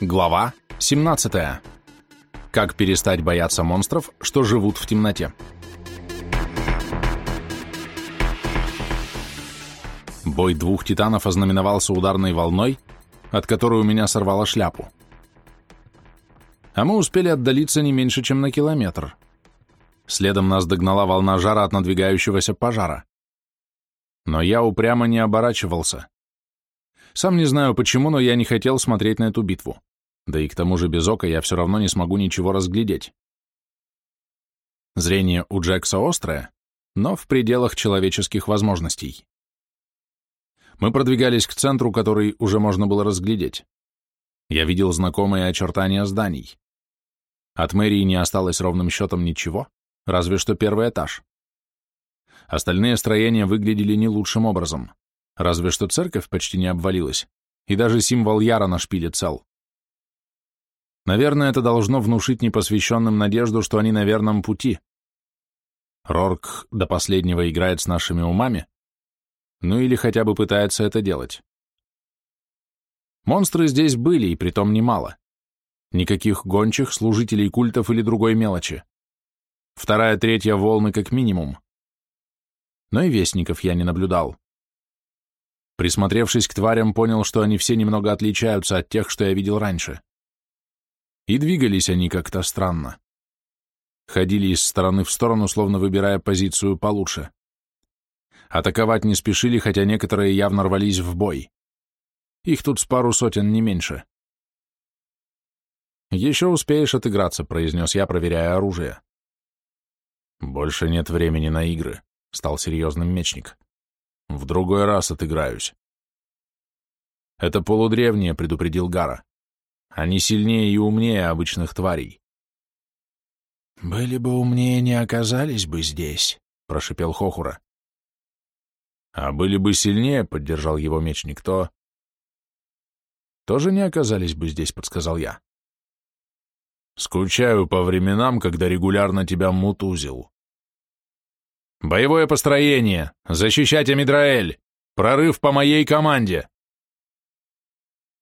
Глава 17. Как перестать бояться монстров, что живут в темноте. Бой двух титанов ознаменовался ударной волной, от которой у меня сорвало шляпу. А мы успели отдалиться не меньше, чем на километр. Следом нас догнала волна жара от надвигающегося пожара. Но я упрямо не оборачивался. Сам не знаю почему, но я не хотел смотреть на эту битву. Да и к тому же без ока я все равно не смогу ничего разглядеть. Зрение у Джекса острое, но в пределах человеческих возможностей. Мы продвигались к центру, который уже можно было разглядеть. Я видел знакомые очертания зданий. От мэрии не осталось ровным счетом ничего, разве что первый этаж. Остальные строения выглядели не лучшим образом. Разве что церковь почти не обвалилась, и даже символ Яра на шпиле цел. Наверное, это должно внушить непосвященным надежду, что они на верном пути. Рорк до последнего играет с нашими умами, ну или хотя бы пытается это делать. Монстры здесь были, и притом немало. Никаких гончих, служителей культов или другой мелочи. Вторая-третья волны как минимум. Но и вестников я не наблюдал. Присмотревшись к тварям, понял, что они все немного отличаются от тех, что я видел раньше. И двигались они как-то странно. Ходили из стороны в сторону, словно выбирая позицию получше. Атаковать не спешили, хотя некоторые явно рвались в бой. Их тут с пару сотен, не меньше. «Еще успеешь отыграться», — произнес я, проверяя оружие. «Больше нет времени на игры», — стал серьезным мечник. В другой раз отыграюсь. Это полудревние, предупредил Гара. Они сильнее и умнее обычных тварей. «Были бы умнее, не оказались бы здесь», — прошипел Хохура. «А были бы сильнее», — поддержал его мечник, — то...» «Тоже не оказались бы здесь», — подсказал я. «Скучаю по временам, когда регулярно тебя мутузил», «Боевое построение! Защищать Амидраэль! Прорыв по моей команде!»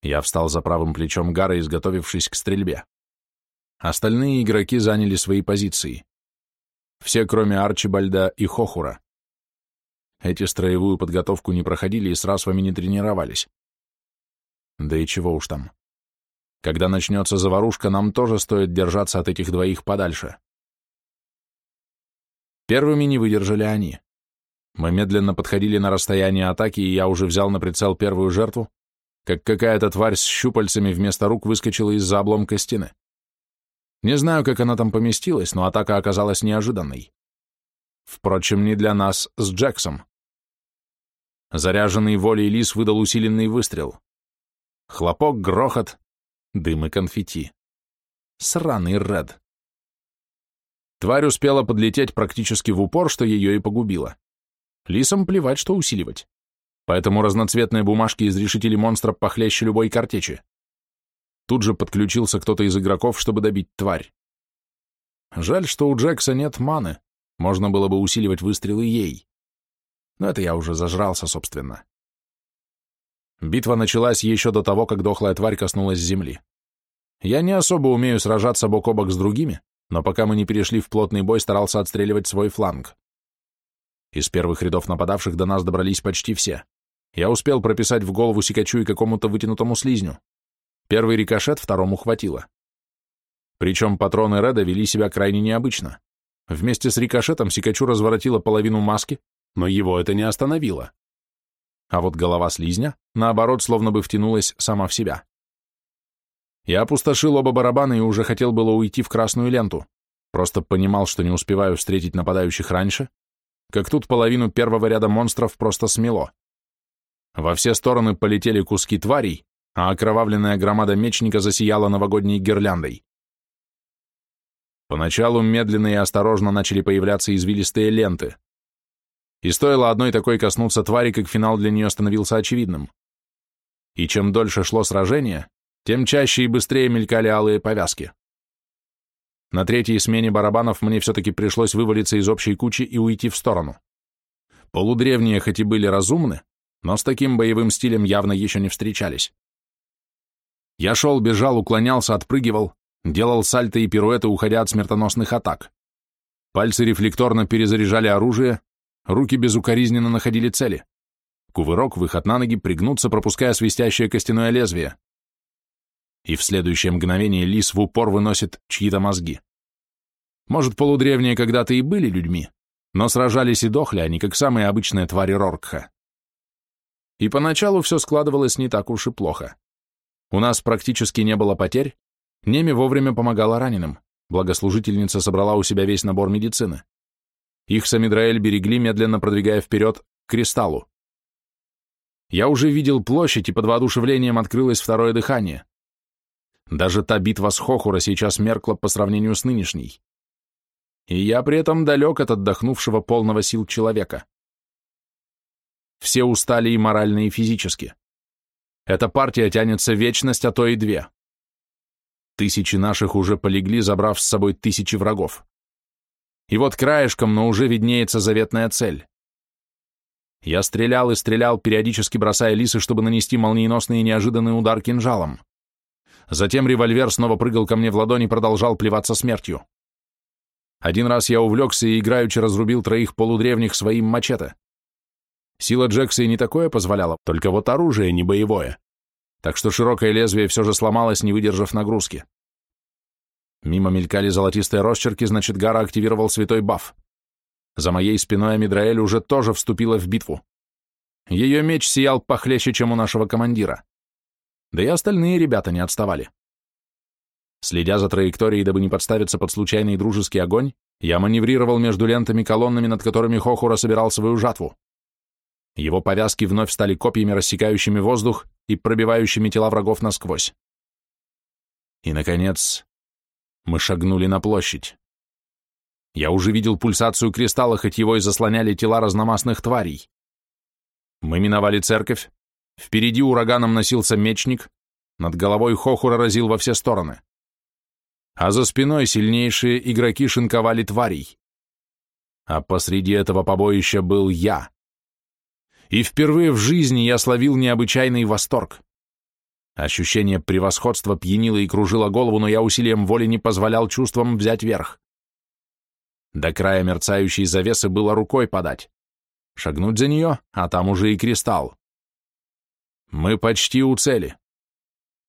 Я встал за правым плечом Гара, изготовившись к стрельбе. Остальные игроки заняли свои позиции. Все, кроме Арчибальда и Хохура. Эти строевую подготовку не проходили и с расвами не тренировались. Да и чего уж там. Когда начнется заварушка, нам тоже стоит держаться от этих двоих подальше. Первыми не выдержали они. Мы медленно подходили на расстояние атаки, и я уже взял на прицел первую жертву, как какая-то тварь с щупальцами вместо рук выскочила из-за обломка стены. Не знаю, как она там поместилась, но атака оказалась неожиданной. Впрочем, не для нас с Джексом. Заряженный волей лис выдал усиленный выстрел. Хлопок, грохот, дым и конфетти. Сраный Ред. Тварь успела подлететь практически в упор, что ее и погубило. Лисам плевать, что усиливать. Поэтому разноцветные бумажки изрешители монстра похлеще любой картечи. Тут же подключился кто-то из игроков, чтобы добить тварь. Жаль, что у Джекса нет маны. Можно было бы усиливать выстрелы ей. Но это я уже зажрался, собственно. Битва началась еще до того, как дохлая тварь коснулась земли. Я не особо умею сражаться бок о бок с другими, но пока мы не перешли в плотный бой, старался отстреливать свой фланг. Из первых рядов нападавших до нас добрались почти все. Я успел прописать в голову Сикачу и какому-то вытянутому слизню. Первый рикошет второму хватило. Причем патроны Реда вели себя крайне необычно. Вместе с рикошетом Сикачу разворотила половину маски, но его это не остановило. А вот голова слизня, наоборот, словно бы втянулась сама в себя. Я опустошил оба барабана и уже хотел было уйти в красную ленту. Просто понимал, что не успеваю встретить нападающих раньше, как тут половину первого ряда монстров просто смело. Во все стороны полетели куски тварей, а окровавленная громада мечника засияла новогодней гирляндой. Поначалу медленно и осторожно начали появляться извилистые ленты. И стоило одной такой коснуться твари, как финал для нее становился очевидным. И чем дольше шло сражение, тем чаще и быстрее мелькали алые повязки. На третьей смене барабанов мне все-таки пришлось вывалиться из общей кучи и уйти в сторону. Полудревние хоть и были разумны, но с таким боевым стилем явно еще не встречались. Я шел, бежал, уклонялся, отпрыгивал, делал сальто и пируэты, уходя от смертоносных атак. Пальцы рефлекторно перезаряжали оружие, руки безукоризненно находили цели. Кувырок, выход на ноги, пригнуться, пропуская свистящее костяное лезвие. И в следующее мгновение лис в упор выносит чьи-то мозги. Может, полудревние когда-то и были людьми, но сражались и дохли они, как самые обычные твари Роркха. И поначалу все складывалось не так уж и плохо. У нас практически не было потерь, Неми вовремя помогала раненым, благослужительница собрала у себя весь набор медицины. Их Самидраэль берегли, медленно продвигая вперед к кристаллу. Я уже видел площадь, и под воодушевлением открылось второе дыхание. Даже та битва с Хохура сейчас меркла по сравнению с нынешней. И я при этом далек от отдохнувшего полного сил человека. Все устали и морально, и физически. Эта партия тянется вечность, а то и две. Тысячи наших уже полегли, забрав с собой тысячи врагов. И вот краешком, но уже виднеется заветная цель. Я стрелял и стрелял, периодически бросая лисы, чтобы нанести молниеносный и неожиданный удар кинжалом. Затем револьвер снова прыгал ко мне в ладони и продолжал плеваться смертью. Один раз я увлекся и играючи разрубил троих полудревних своим мачете. Сила Джекса и не такое позволяла, только вот оружие не боевое. Так что широкое лезвие все же сломалось, не выдержав нагрузки. Мимо мелькали золотистые росчерки, значит, Гара активировал святой баф. За моей спиной Амидраэль уже тоже вступила в битву. Ее меч сиял похлеще, чем у нашего командира. Да и остальные ребята не отставали. Следя за траекторией, дабы не подставиться под случайный дружеский огонь, я маневрировал между лентами колоннами, над которыми Хохура собирал свою жатву. Его повязки вновь стали копьями, рассекающими воздух и пробивающими тела врагов насквозь. И, наконец, мы шагнули на площадь. Я уже видел пульсацию кристалла, хоть его и заслоняли тела разномастных тварей. Мы миновали церковь, впереди ураганом носился мечник, над головой Хохура разил во все стороны. А за спиной сильнейшие игроки шинковали тварей. А посреди этого побоища был я. И впервые в жизни я словил необычайный восторг. Ощущение превосходства пьянило и кружило голову, но я усилием воли не позволял чувствам взять верх. До края мерцающей завесы было рукой подать. Шагнуть за нее, а там уже и кристалл. Мы почти у цели.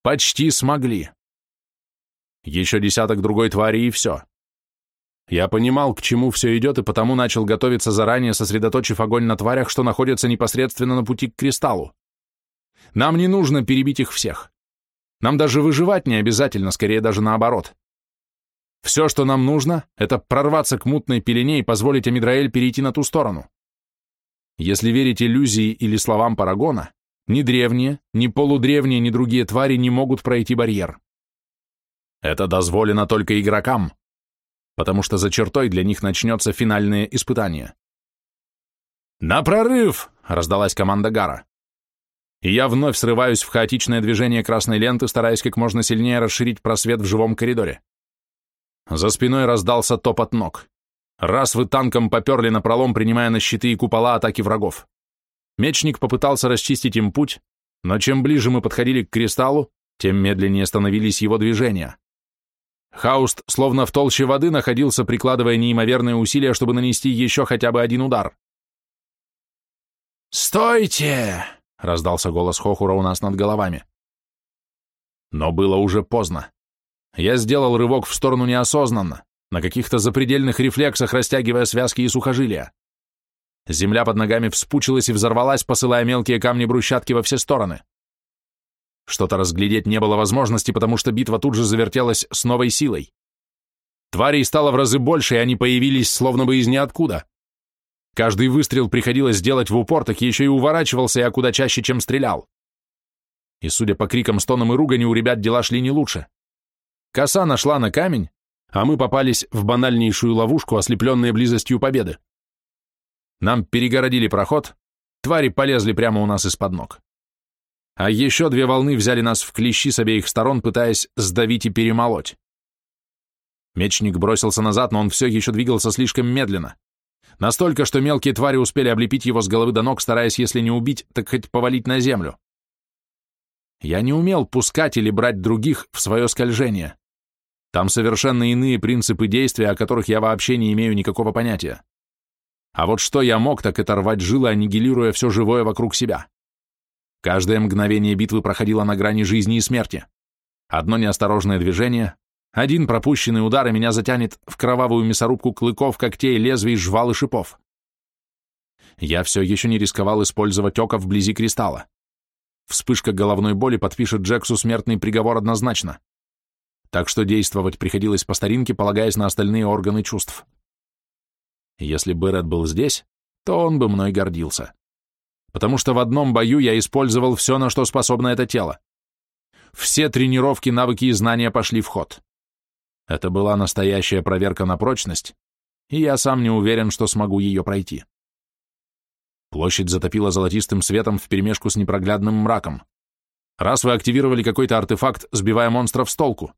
Почти смогли. Еще десяток другой твари и все. Я понимал, к чему все идет, и потому начал готовиться заранее, сосредоточив огонь на тварях, что находятся непосредственно на пути к кристаллу. Нам не нужно перебить их всех. Нам даже выживать не обязательно, скорее даже наоборот. Все, что нам нужно, это прорваться к мутной пелене и позволить Амидраэль перейти на ту сторону. Если верить иллюзии или словам Парагона, ни древние, ни полудревние, ни другие твари не могут пройти барьер. Это дозволено только игрокам, потому что за чертой для них начнется финальное испытание. «На прорыв!» — раздалась команда Гара. И я вновь срываюсь в хаотичное движение красной ленты, стараясь как можно сильнее расширить просвет в живом коридоре. За спиной раздался топот ног. Раз вы танком поперли на пролом, принимая на щиты и купола атаки врагов. Мечник попытался расчистить им путь, но чем ближе мы подходили к кристаллу, тем медленнее становились его движения. Хауст, словно в толще воды, находился, прикладывая неимоверные усилия, чтобы нанести еще хотя бы один удар. «Стойте!» — раздался голос Хохура у нас над головами. Но было уже поздно. Я сделал рывок в сторону неосознанно, на каких-то запредельных рефлексах растягивая связки и сухожилия. Земля под ногами вспучилась и взорвалась, посылая мелкие камни брусчатки во все стороны. Что-то разглядеть не было возможности, потому что битва тут же завертелась с новой силой. Тварей стало в разы больше, и они появились словно бы из ниоткуда. Каждый выстрел приходилось делать в упор, так еще и уворачивался я куда чаще, чем стрелял. И, судя по крикам, стонам и ругани, у ребят дела шли не лучше. Коса нашла на камень, а мы попались в банальнейшую ловушку, ослепленные близостью победы. Нам перегородили проход, твари полезли прямо у нас из-под ног. А еще две волны взяли нас в клещи с обеих сторон, пытаясь сдавить и перемолоть. Мечник бросился назад, но он все еще двигался слишком медленно. Настолько, что мелкие твари успели облепить его с головы до ног, стараясь, если не убить, так хоть повалить на землю. Я не умел пускать или брать других в свое скольжение. Там совершенно иные принципы действия, о которых я вообще не имею никакого понятия. А вот что я мог, так это рвать жилы, аннигилируя все живое вокруг себя. Каждое мгновение битвы проходило на грани жизни и смерти. Одно неосторожное движение, один пропущенный удар, и меня затянет в кровавую мясорубку клыков, когтей, лезвий, жвал и шипов. Я все еще не рисковал использовать око вблизи кристалла. Вспышка головной боли подпишет Джексу смертный приговор однозначно. Так что действовать приходилось по старинке, полагаясь на остальные органы чувств. Если бы Ред был здесь, то он бы мной гордился. Потому что в одном бою я использовал все, на что способно это тело. Все тренировки, навыки и знания пошли в ход. Это была настоящая проверка на прочность, и я сам не уверен, что смогу ее пройти. Площадь затопила золотистым светом вперемешку с непроглядным мраком. Раз вы активировали какой-то артефакт, сбивая монстров с толку.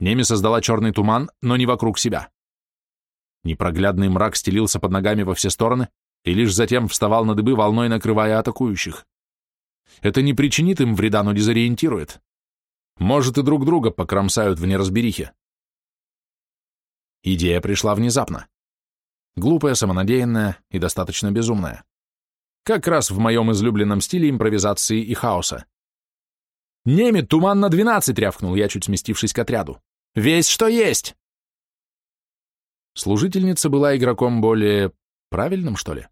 Неми создала черный туман, но не вокруг себя. Непроглядный мрак стелился под ногами во все стороны и лишь затем вставал на дыбы, волной накрывая атакующих. Это не причинит им вреда, но дезориентирует. Может, и друг друга покромсают в неразберихе. Идея пришла внезапно. Глупая, самонадеянная и достаточно безумная. Как раз в моем излюбленном стиле импровизации и хаоса. «Немет, туман на двенадцать!» — рявкнул я, чуть сместившись к отряду. «Весь, что есть!» Служительница была игроком более правильным, что ли?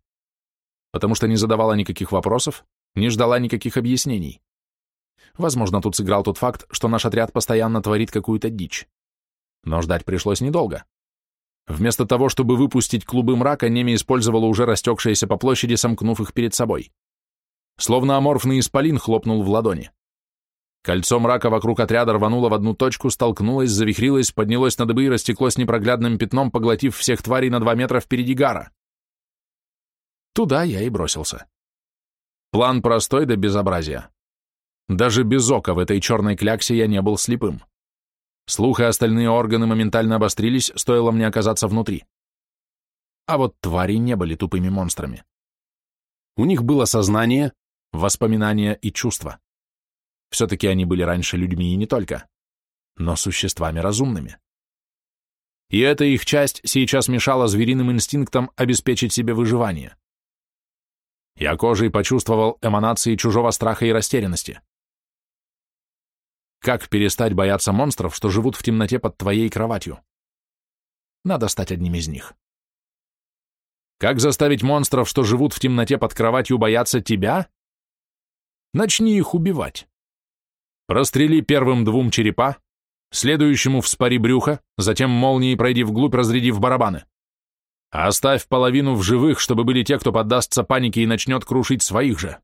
Потому что не задавала никаких вопросов, не ждала никаких объяснений. Возможно, тут сыграл тот факт, что наш отряд постоянно творит какую-то дичь. Но ждать пришлось недолго. Вместо того, чтобы выпустить клубы мрака, Неми использовала уже растекшиеся по площади, сомкнув их перед собой. Словно аморфный исполин хлопнул в ладони. Кольцо мрака вокруг отряда рвануло в одну точку, столкнулось, завихрилось, поднялось на дыбы и растеклось непроглядным пятном, поглотив всех тварей на два метра впереди Гара. Туда я и бросился. План простой до безобразия. Даже без ока в этой черной кляксе я не был слепым. Слух и остальные органы моментально обострились, стоило мне оказаться внутри. А вот твари не были тупыми монстрами. У них было сознание, воспоминания и чувства. Все-таки они были раньше людьми и не только, но существами разумными. И эта их часть сейчас мешала звериным инстинктам обеспечить себе выживание. Я кожей почувствовал эманации чужого страха и растерянности. Как перестать бояться монстров, что живут в темноте под твоей кроватью? Надо стать одним из них. Как заставить монстров, что живут в темноте под кроватью, бояться тебя? Начни их убивать. Прострели первым двум черепа, следующему вспори брюха, затем молнией пройди вглубь, разрядив барабаны. Оставь половину в живых, чтобы были те, кто поддастся панике и начнет крушить своих же.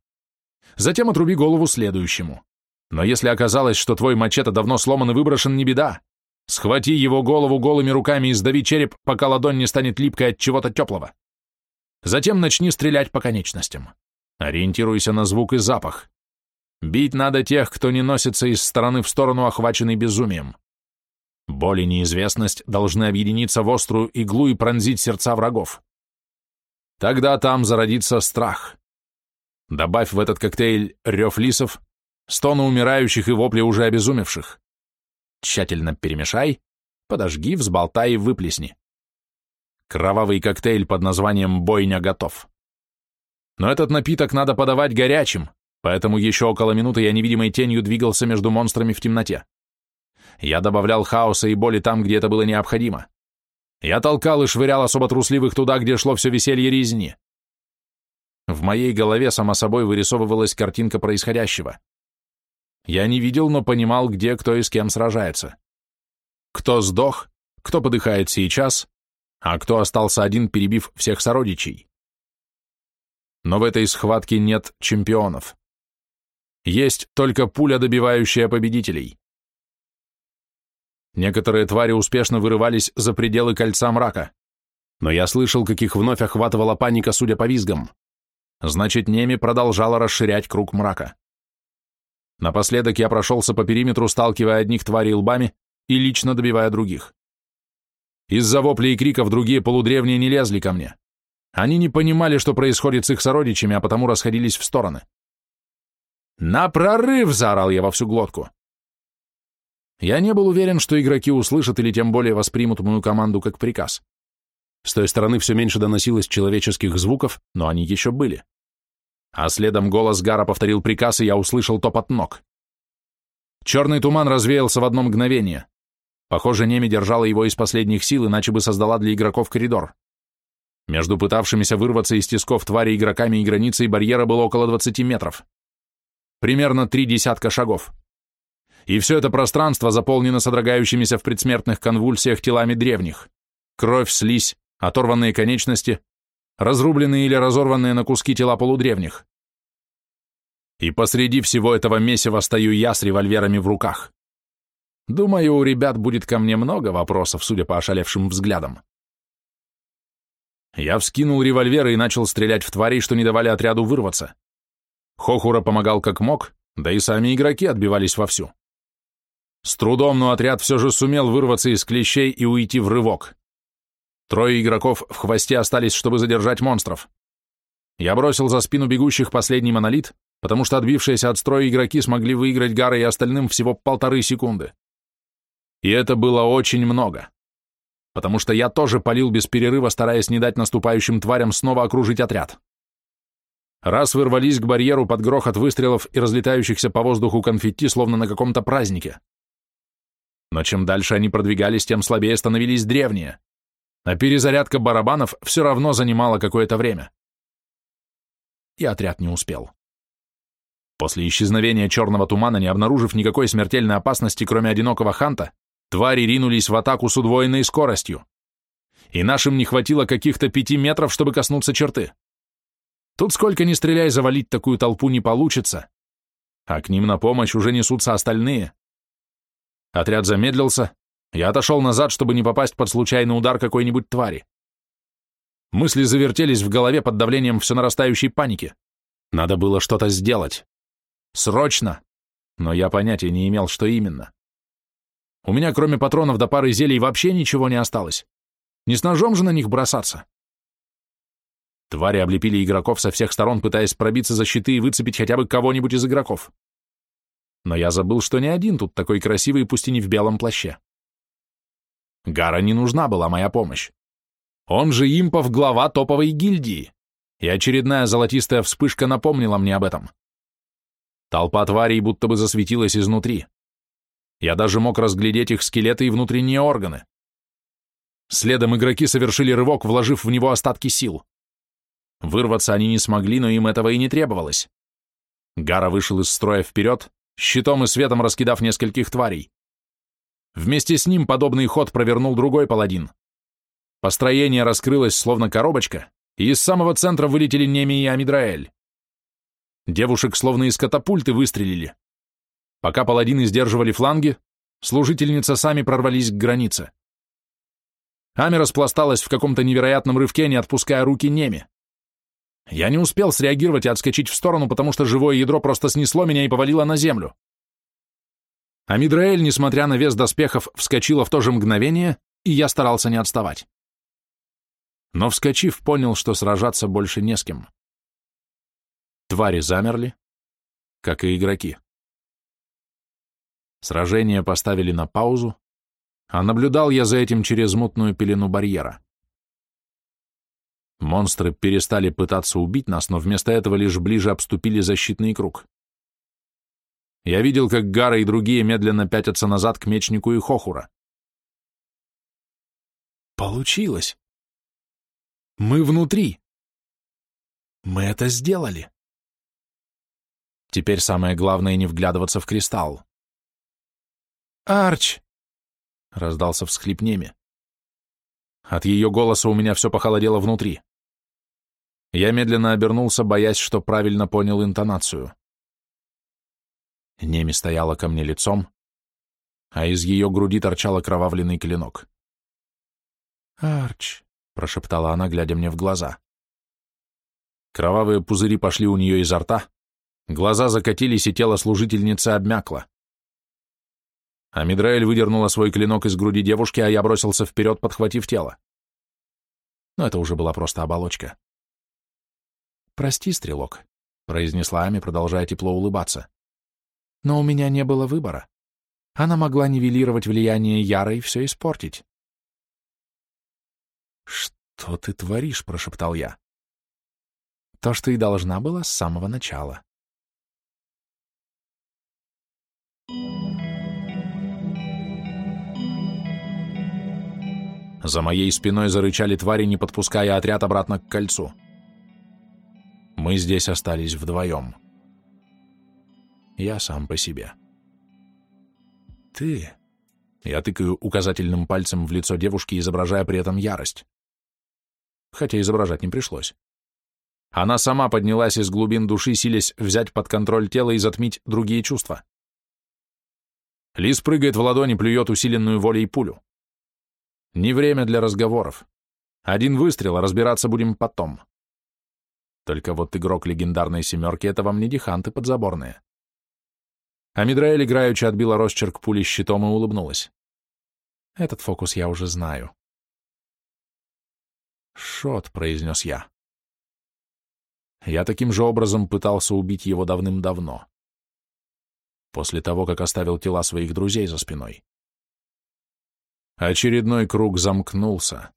Затем отруби голову следующему. Но если оказалось, что твой мачете давно сломан и выброшен, не беда. Схвати его голову голыми руками и сдави череп, пока ладонь не станет липкой от чего-то теплого. Затем начни стрелять по конечностям. Ориентируйся на звук и запах. Бить надо тех, кто не носится из стороны в сторону, охваченный безумием. Боль и неизвестность должны объединиться в острую иглу и пронзить сердца врагов. Тогда там зародится страх. Добавь в этот коктейль рев лисов, стоны умирающих и вопли уже обезумевших. Тщательно перемешай, подожги, взболтай и выплесни. Кровавый коктейль под названием «Бойня» готов. Но этот напиток надо подавать горячим, поэтому еще около минуты я невидимой тенью двигался между монстрами в темноте. Я добавлял хаоса и боли там, где это было необходимо. Я толкал и швырял особо трусливых туда, где шло все веселье резни. В моей голове само собой вырисовывалась картинка происходящего. Я не видел, но понимал, где кто и с кем сражается. Кто сдох, кто подыхает сейчас, а кто остался один, перебив всех сородичей. Но в этой схватке нет чемпионов. Есть только пуля, добивающая победителей. Некоторые твари успешно вырывались за пределы кольца мрака, но я слышал, как их вновь охватывала паника, судя по визгам. Значит, Неми продолжала расширять круг мрака. Напоследок я прошелся по периметру, сталкивая одних тварей лбами и лично добивая других. Из-за воплей и криков другие полудревние не лезли ко мне. Они не понимали, что происходит с их сородичами, а потому расходились в стороны. «На прорыв!» — заорал я во всю глотку. Я не был уверен, что игроки услышат или тем более воспримут мою команду как приказ. С той стороны все меньше доносилось человеческих звуков, но они еще были. А следом голос Гара повторил приказ, и я услышал топот ног. Черный туман развеялся в одно мгновение. Похоже, Неми держала его из последних сил, иначе бы создала для игроков коридор. Между пытавшимися вырваться из тисков твари игроками и границей барьера было около 20 метров. Примерно три десятка шагов. И все это пространство заполнено содрогающимися в предсмертных конвульсиях телами древних. Кровь, слизь, оторванные конечности, разрубленные или разорванные на куски тела полудревних. И посреди всего этого месива стою я с револьверами в руках. Думаю, у ребят будет ко мне много вопросов, судя по ошалевшим взглядам. Я вскинул револьвер и начал стрелять в тварей, что не давали отряду вырваться. Хохура помогал как мог, да и сами игроки отбивались вовсю. С трудом, но отряд все же сумел вырваться из клещей и уйти в рывок. Трое игроков в хвосте остались, чтобы задержать монстров. Я бросил за спину бегущих последний монолит, потому что отбившиеся от строя игроки смогли выиграть Гара и остальным всего полторы секунды. И это было очень много, потому что я тоже палил без перерыва, стараясь не дать наступающим тварям снова окружить отряд. Раз вырвались к барьеру под грохот выстрелов и разлетающихся по воздуху конфетти, словно на каком-то празднике. Но чем дальше они продвигались, тем слабее становились древние а перезарядка барабанов все равно занимала какое-то время. И отряд не успел. После исчезновения черного тумана, не обнаружив никакой смертельной опасности, кроме одинокого ханта, твари ринулись в атаку с удвоенной скоростью. И нашим не хватило каких-то пяти метров, чтобы коснуться черты. Тут сколько ни стреляй, завалить такую толпу не получится. А к ним на помощь уже несутся остальные. Отряд замедлился, я отошел назад, чтобы не попасть под случайный удар какой-нибудь твари. Мысли завертелись в голове под давлением все нарастающей паники. Надо было что-то сделать. Срочно! Но я понятия не имел, что именно. У меня, кроме патронов до пары зелий, вообще ничего не осталось. Не с ножом же на них бросаться. Твари облепили игроков со всех сторон, пытаясь пробиться за щиты и выцепить хотя бы кого-нибудь из игроков. Но я забыл, что не один тут такой красивый, пусть и не в белом плаще. Гара не нужна была моя помощь. Он же импов глава топовой гильдии, и очередная золотистая вспышка напомнила мне об этом. Толпа тварей будто бы засветилась изнутри. Я даже мог разглядеть их скелеты и внутренние органы. Следом игроки совершили рывок, вложив в него остатки сил. Вырваться они не смогли, но им этого и не требовалось. Гара вышел из строя вперед, щитом и светом раскидав нескольких тварей. Вместе с ним подобный ход провернул другой паладин. Построение раскрылось, словно коробочка, и из самого центра вылетели Неми и Амидраэль. Девушек словно из катапульты выстрелили. Пока паладины сдерживали фланги, служительницы сами прорвались к границе. Ами распласталась в каком-то невероятном рывке, не отпуская руки Неми. Я не успел среагировать и отскочить в сторону, потому что живое ядро просто снесло меня и повалило на землю. А Мидраэль, несмотря на вес доспехов, вскочила в то же мгновение, и я старался не отставать. Но, вскочив, понял, что сражаться больше не с кем. Твари замерли, как и игроки. Сражение поставили на паузу, а наблюдал я за этим через мутную пелену барьера. Монстры перестали пытаться убить нас, но вместо этого лишь ближе обступили защитный круг. Я видел, как Гара и другие медленно пятятся назад к мечнику и Хохура. Получилось. Мы внутри. Мы это сделали. Теперь самое главное не вглядываться в кристалл. «Арч!» — раздался всхлип Неми. От ее голоса у меня все похолодело внутри. Я медленно обернулся, боясь, что правильно понял интонацию. Неми стояла ко мне лицом, а из ее груди торчал окровавленный клинок. «Арч», — прошептала она, глядя мне в глаза. Кровавые пузыри пошли у нее изо рта, глаза закатились, и тело служительницы обмякло. Амидраэль выдернула свой клинок из груди девушки, а я бросился вперед, подхватив тело. Но это уже была просто оболочка. «Прости, стрелок», произнесла Ами, продолжая тепло улыбаться. Но у меня не было выбора. Она могла нивелировать влияние Яры и все испортить. «Что ты творишь?» — прошептал я. «То, что и должна была с самого начала». За моей спиной зарычали твари, не подпуская отряд обратно к кольцу. Мы здесь остались вдвоем. Я сам по себе. Ты... Я тыкаю указательным пальцем в лицо девушки, изображая при этом ярость. Хотя изображать не пришлось. Она сама поднялась из глубин души, силясь взять под контроль тело и затмить другие чувства. Лис прыгает в ладони, плюет усиленную волей пулю. Не время для разговоров. Один выстрел, а разбираться будем потом. Только вот игрок легендарной семерки — это вам не диханты подзаборные. А Мидраэль играючи отбила росчерк пули щитом и улыбнулась. Этот фокус я уже знаю. «Шот», — произнес я. Я таким же образом пытался убить его давным-давно. После того, как оставил тела своих друзей за спиной. Очередной круг замкнулся.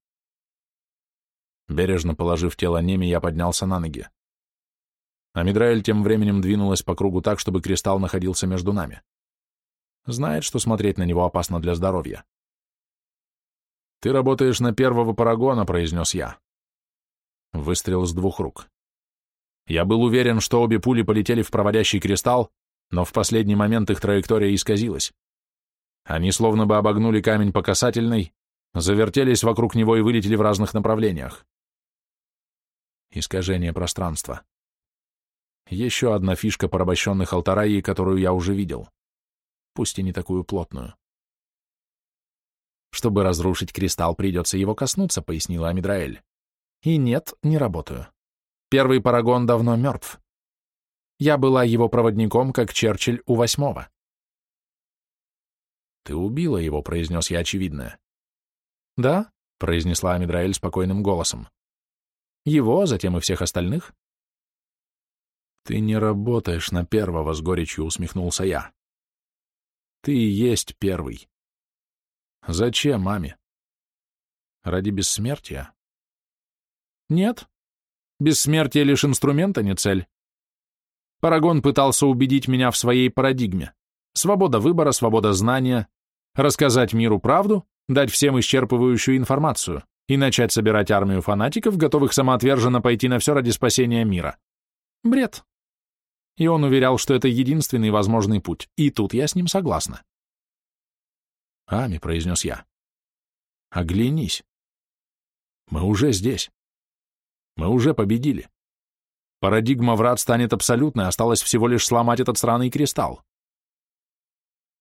Бережно положив тело Неми, я поднялся на ноги. А Мидраэль тем временем двинулась по кругу так, чтобы кристалл находился между нами. Знает, что смотреть на него опасно для здоровья. «Ты работаешь на первого парагона», — произнес я. Выстрел с двух рук. Я был уверен, что обе пули полетели в проводящий кристалл, но в последний момент их траектория исказилась. Они словно бы обогнули камень по касательной, завертелись вокруг него и вылетели в разных направлениях. Искажение пространства. Еще одна фишка порабощенных алтараи, которую я уже видел. Пусть и не такую плотную. Чтобы разрушить кристалл, придется его коснуться, пояснила Амидраэль. И нет, не работаю. Первый парагон давно мертв. Я была его проводником, как Черчилль у восьмого. «Ты убила его», — произнес я очевидное. «Да», — произнесла Амидраэль спокойным голосом. «Его, затем и всех остальных?» «Ты не работаешь на первого», — с горечью усмехнулся я. «Ты и есть первый». «Зачем, маме?» «Ради бессмертия?» «Нет. Бессмертие лишь инструмент, а не цель. Парагон пытался убедить меня в своей парадигме. Свобода выбора, свобода знания, рассказать миру правду, дать всем исчерпывающую информацию и начать собирать армию фанатиков, готовых самоотверженно пойти на все ради спасения мира. Бред. И он уверял, что это единственный возможный путь, и тут я с ним согласна. «Ами», — произнес я, — «оглянись. Мы уже здесь. Мы уже победили. Парадигма врат станет абсолютной, осталось всего лишь сломать этот сраный кристалл».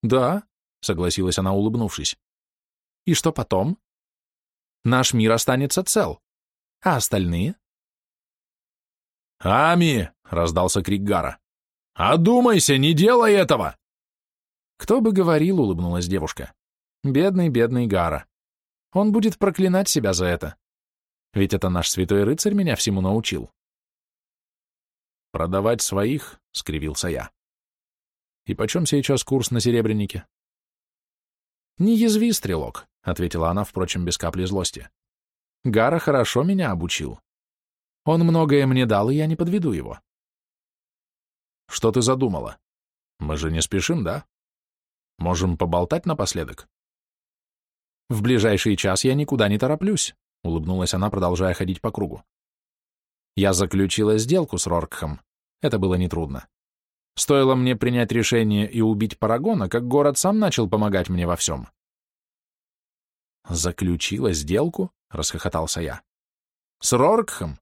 «Да», — согласилась она, улыбнувшись. «И что потом? Наш мир останется цел. А остальные?» «Ами!» — раздался крик Гара. «Одумайся, не делай этого!» «Кто бы говорил», — улыбнулась девушка. «Бедный, бедный Гара. Он будет проклинать себя за это. Ведь это наш святой рыцарь меня всему научил». «Продавать своих?» — скривился я. «И почем сейчас курс на серебрянике?» «Не язви, стрелок», — ответила она, впрочем, без капли злости. «Гара хорошо меня обучил. Он многое мне дал, и я не подведу его». «Что ты задумала? Мы же не спешим, да? Можем поболтать напоследок?» «В ближайший час я никуда не тороплюсь», — улыбнулась она, продолжая ходить по кругу. «Я заключила сделку с Роркхом. Это было нетрудно. Стоило мне принять решение и убить Парагона, как город сам начал помогать мне во всем. «Заключила сделку?» — расхохотался я. «С Роркхом?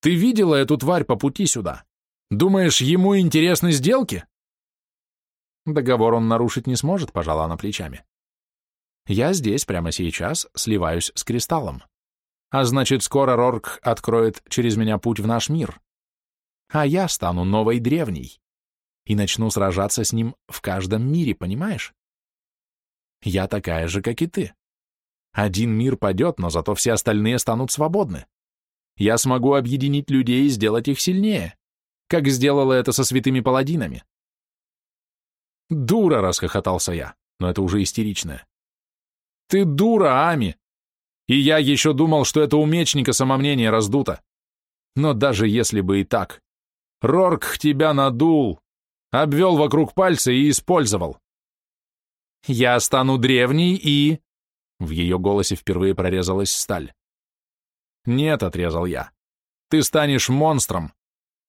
Ты видела эту тварь по пути сюда? Думаешь, ему интересны сделки?» Договор он нарушить не сможет, пожала она плечами. Я здесь, прямо сейчас, сливаюсь с кристаллом. А значит, скоро Рорк откроет через меня путь в наш мир. А я стану новой древней и начну сражаться с ним в каждом мире, понимаешь? Я такая же, как и ты. Один мир падет, но зато все остальные станут свободны. Я смогу объединить людей и сделать их сильнее. как сделала это со святыми паладинами. «Дура!» — расхохотался я, но это уже истеричное. «Ты дура, Ами! И я еще думал, что это у мечника самомнение раздуто. Но даже если бы и так, Рорк тебя надул, обвел вокруг пальца и использовал. Я стану древней и...» В ее голосе впервые прорезалась сталь. «Нет», — отрезал я, — «ты станешь монстром,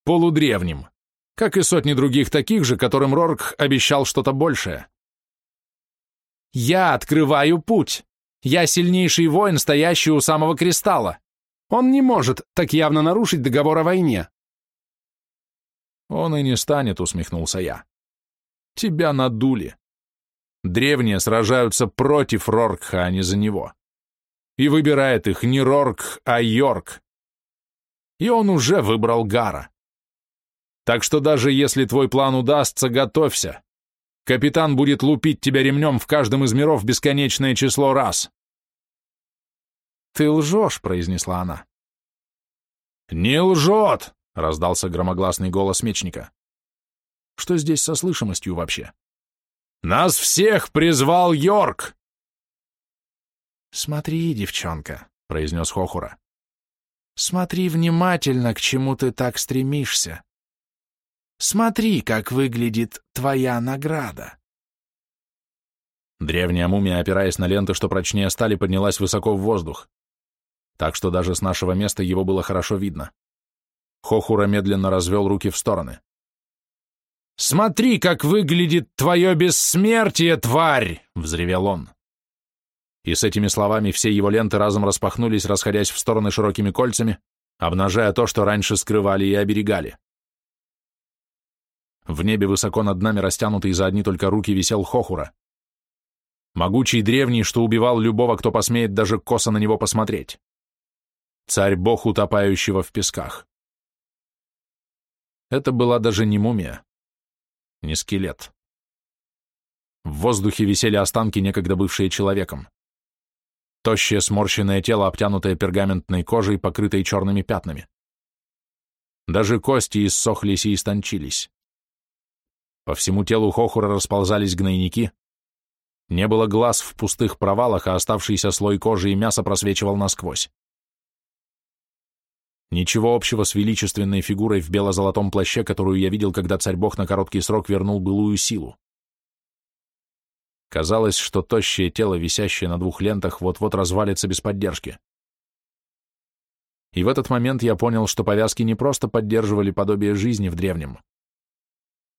полудревним, как и сотни других таких же, которым Рорк обещал что-то большее». «Я открываю путь. Я сильнейший воин, стоящий у самого кристалла. Он не может так явно нарушить договор о войне». «Он и не станет», — усмехнулся я. «Тебя надули. Древние сражаются против Роркха, а не за него. И выбирает их не Рорк, а Йорк. И он уже выбрал Гара. Так что даже если твой план удастся, готовься. Капитан будет лупить тебя ремнем в каждом из миров бесконечное число раз. «Ты лжешь», — произнесла она. «Не лжет!» — раздался громогласный голос мечника. «Что здесь со слышимостью вообще?» Нас всех призвал Йорк!» «Смотри, девчонка», — произнес Хохура. «Смотри внимательно, к чему ты так стремишься. Смотри, как выглядит твоя награда». Древняя мумия, опираясь на ленты, что прочнее стали, поднялась высоко в воздух, так что даже с нашего места его было хорошо видно. Хохура медленно развел руки в стороны. «Смотри, как выглядит твое бессмертие, тварь!» — взревел он. И с этими словами все его ленты разом распахнулись, расходясь в стороны широкими кольцами, обнажая то, что раньше скрывали и оберегали. В небе высоко над нами, растянутый за одни только руки, висел Хохура. Могучий древний, что убивал любого, кто посмеет даже косо на него посмотреть. Царь-бог, утопающего в песках. Это была даже не мумия не скелет. В воздухе висели останки, некогда бывшие человеком. Тощее сморщенное тело, обтянутое пергаментной кожей, покрытой черными пятнами. Даже кости иссохлись и истончились. По всему телу Хохура расползались гнойники. Не было глаз в пустых провалах, а оставшийся слой кожи и мяса просвечивал насквозь. Ничего общего с величественной фигурой в бело-золотом плаще, которую я видел, когда царь-бог на короткий срок вернул былую силу. Казалось, что тощее тело, висящее на двух лентах, вот-вот развалится без поддержки. И в этот момент я понял, что повязки не просто поддерживали подобие жизни в древнем.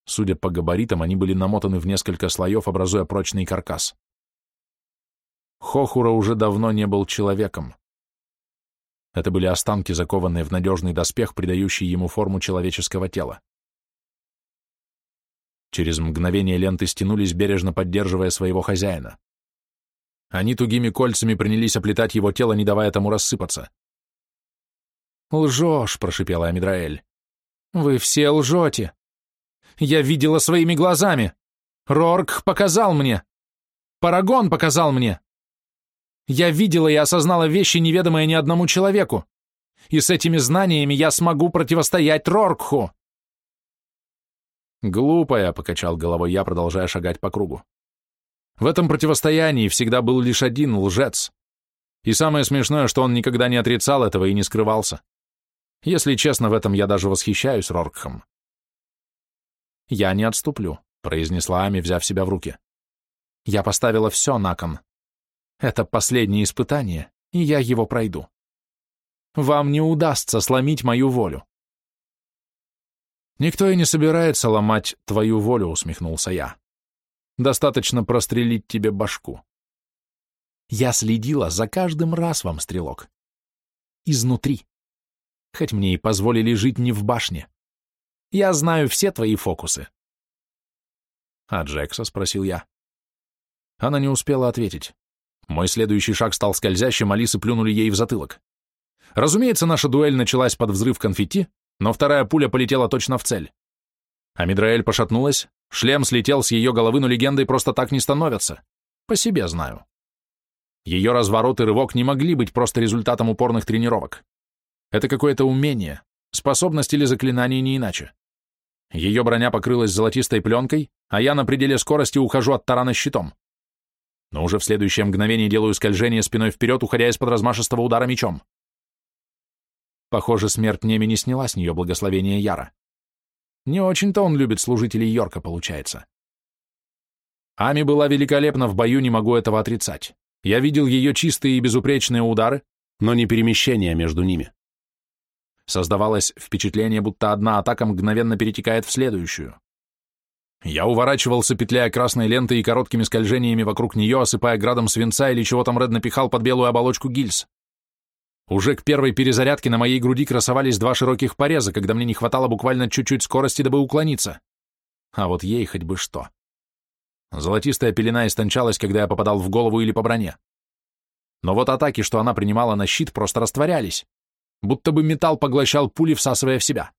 Судя по габаритам, они были намотаны в несколько слоев, образуя прочный каркас. Хохура уже давно не был человеком. Это были останки, закованные в надежный доспех, придающий ему форму человеческого тела. Через мгновение ленты стянулись, бережно поддерживая своего хозяина. Они тугими кольцами принялись оплетать его тело, не давая тому рассыпаться. «Лжешь», — прошипела Амидраэль. «Вы все лжете. Я видела своими глазами. Рорк показал мне. Парагон показал мне. Я видела и осознала вещи, неведомые ни одному человеку. И с этими знаниями я смогу противостоять Роркху. Глупая, покачал головой я, продолжая шагать по кругу. В этом противостоянии всегда был лишь один лжец. И самое смешное, что он никогда не отрицал этого и не скрывался. Если честно, в этом я даже восхищаюсь Роркхом. «Я не отступлю», — произнесла Ами, взяв себя в руки. «Я поставила все на кон. Это последнее испытание, и я его пройду. Вам не удастся сломить мою волю. Никто и не собирается ломать твою волю, усмехнулся я. Достаточно прострелить тебе башку. Я следила за каждым раз вам, стрелок. Изнутри. Хоть мне и позволили жить не в башне. Я знаю все твои фокусы. А Джекса, спросил я. Она не успела ответить. Мой следующий шаг стал скользящим, Алисы плюнули ей в затылок. Разумеется, наша дуэль началась под взрыв конфетти, но вторая пуля полетела точно в цель. Амидраэль пошатнулась, шлем слетел с ее головы, но легендой просто так не становятся. По себе знаю. Ее разворот и рывок не могли быть просто результатом упорных тренировок. Это какое-то умение, способность или заклинание не иначе. Ее броня покрылась золотистой пленкой, а я на пределе скорости ухожу от тарана щитом. Но уже в следующее мгновение делаю скольжение спиной вперед, уходя из-под размашистого удара мечом. Похоже, смерть Неми не сняла с нее благословение Яра. Не очень-то он любит служителей Йорка, получается. Ами была великолепна в бою, не могу этого отрицать. Я видел ее чистые и безупречные удары, но не перемещения между ними. Создавалось впечатление, будто одна атака мгновенно перетекает в следующую. Я уворачивался, петляя красной лентой и короткими скольжениями вокруг нее, осыпая градом свинца или чего там Ред напихал под белую оболочку гильз. Уже к первой перезарядке на моей груди красовались два широких пореза, когда мне не хватало буквально чуть-чуть скорости, дабы уклониться. А вот ей хоть бы что. Золотистая пелена истончалась, когда я попадал в голову или по броне. Но вот атаки, что она принимала на щит, просто растворялись будто бы металл поглощал пули, всасывая в себя.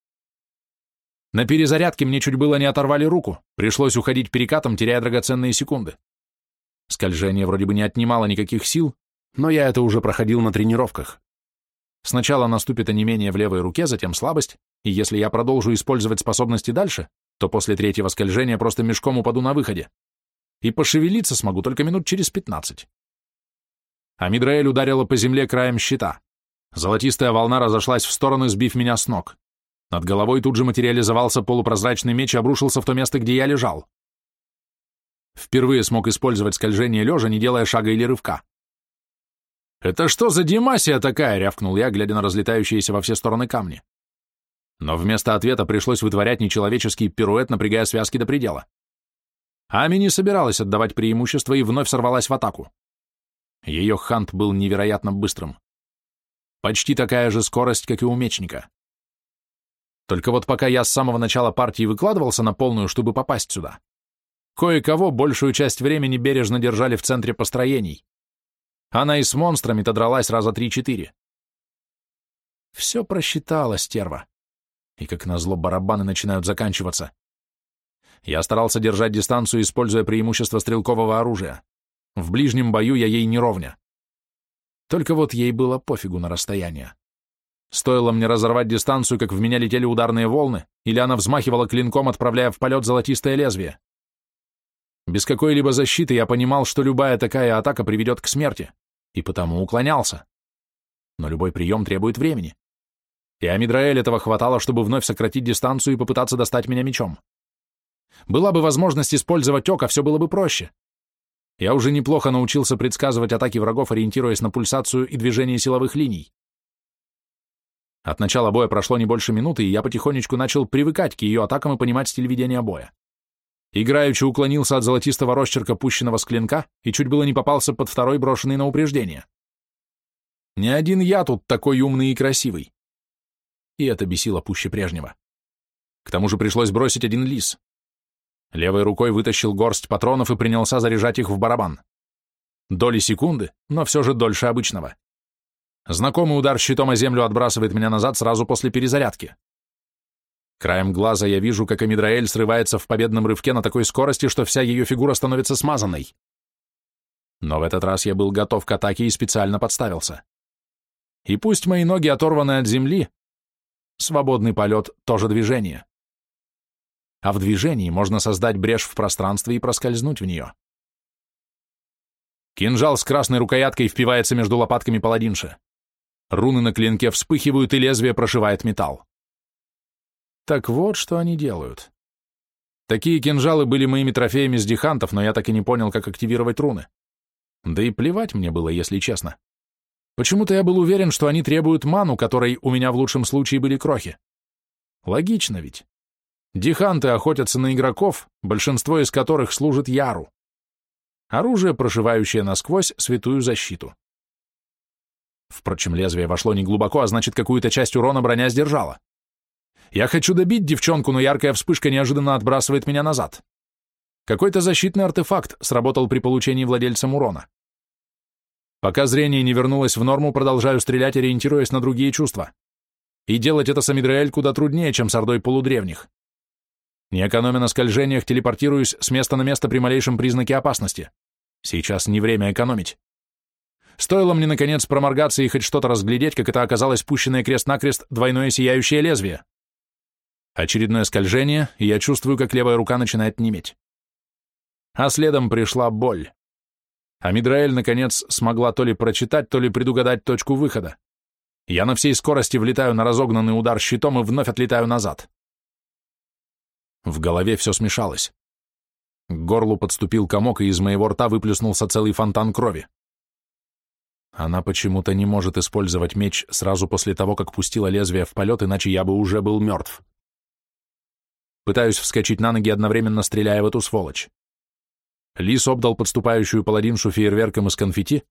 На перезарядке мне чуть было не оторвали руку, пришлось уходить перекатом, теряя драгоценные секунды. Скольжение вроде бы не отнимало никаких сил, но я это уже проходил на тренировках. Сначала наступит онемение в левой руке, затем слабость, и если я продолжу использовать способности дальше, то после третьего скольжения просто мешком упаду на выходе. И пошевелиться смогу только минут через пятнадцать. А Мидраэль ударила по земле краем щита. Золотистая волна разошлась в стороны, сбив меня с ног. Над головой тут же материализовался полупрозрачный меч и обрушился в то место, где я лежал. Впервые смог использовать скольжение лежа, не делая шага или рывка. «Это что за демасия такая?» — рявкнул я, глядя на разлетающиеся во все стороны камни. Но вместо ответа пришлось вытворять нечеловеческий пируэт, напрягая связки до предела. Ами не собиралась отдавать преимущество и вновь сорвалась в атаку. Ее хант был невероятно быстрым. Почти такая же скорость, как и у мечника. Только вот пока я с самого начала партии выкладывался на полную, чтобы попасть сюда, кое-кого большую часть времени бережно держали в центре построений. Она и с монстрами-то дралась раза три-четыре. Все просчитала стерва. И как назло барабаны начинают заканчиваться. Я старался держать дистанцию, используя преимущество стрелкового оружия. В ближнем бою я ей не ровня. Только вот ей было пофигу на расстояние. Стоило мне разорвать дистанцию, как в меня летели ударные волны, или она взмахивала клинком, отправляя в полет золотистое лезвие. Без какой-либо защиты я понимал, что любая такая атака приведет к смерти, и потому уклонялся. Но любой прием требует времени. И Амидраэль этого хватало, чтобы вновь сократить дистанцию и попытаться достать меня мечом. Была бы возможность использовать око, все было бы проще. Я уже неплохо научился предсказывать атаки врагов, ориентируясь на пульсацию и движение силовых линий. От начала боя прошло не больше минуты, и я потихонечку начал привыкать к ее атакам и понимать стиль ведения боя. Играючи уклонился от золотистого росчерка, пущенного с клинка, и чуть было не попался под второй брошенный на упреждение. Не один я тут такой умный и красивый. И это бесило пуще прежнего. К тому же пришлось бросить один лис. Левой рукой вытащил горсть патронов и принялся заряжать их в барабан. Доли секунды, но все же дольше обычного. Знакомый удар щитом о землю отбрасывает меня назад сразу после перезарядки. Краем глаза я вижу, как Амидраэль срывается в победном рывке на такой скорости, что вся ее фигура становится смазанной. Но в этот раз я был готов к атаке и специально подставился. И пусть мои ноги оторваны от земли, свободный полет — тоже движение а в движении можно создать брешь в пространстве и проскользнуть в нее. Кинжал с красной рукояткой впивается между лопатками паладинши. Руны на клинке вспыхивают, и лезвие прошивает металл. Так вот, что они делают. Такие кинжалы были моими трофеями с дихантов, но я так и не понял, как активировать руны. Да и плевать мне было, если честно. Почему-то я был уверен, что они требуют ману, которой у меня в лучшем случае были крохи. Логично ведь. Диханты охотятся на игроков, большинство из которых служит Яру. Оружие, прошивающее насквозь святую защиту. Впрочем, лезвие вошло не глубоко, а значит, какую-то часть урона броня сдержала. Я хочу добить девчонку, но яркая вспышка неожиданно отбрасывает меня назад. Какой-то защитный артефакт сработал при получении владельцем урона. Пока зрение не вернулось в норму, продолжаю стрелять, ориентируясь на другие чувства. И делать это с Амидраэль куда труднее, чем с ордой полудревних. Не экономя на скольжениях, телепортируюсь с места на место при малейшем признаке опасности. Сейчас не время экономить. Стоило мне, наконец, проморгаться и хоть что-то разглядеть, как это оказалось пущенное крест-накрест двойное сияющее лезвие. Очередное скольжение, и я чувствую, как левая рука начинает неметь. А следом пришла боль. А Мидраэль, наконец, смогла то ли прочитать, то ли предугадать точку выхода. Я на всей скорости влетаю на разогнанный удар щитом и вновь отлетаю назад. В голове все смешалось. К горлу подступил комок, и из моего рта выплеснулся целый фонтан крови. Она почему-то не может использовать меч сразу после того, как пустила лезвие в полет, иначе я бы уже был мертв. Пытаюсь вскочить на ноги, одновременно стреляя в эту сволочь. Лис обдал подступающую паладиншу фейерверком из конфетти,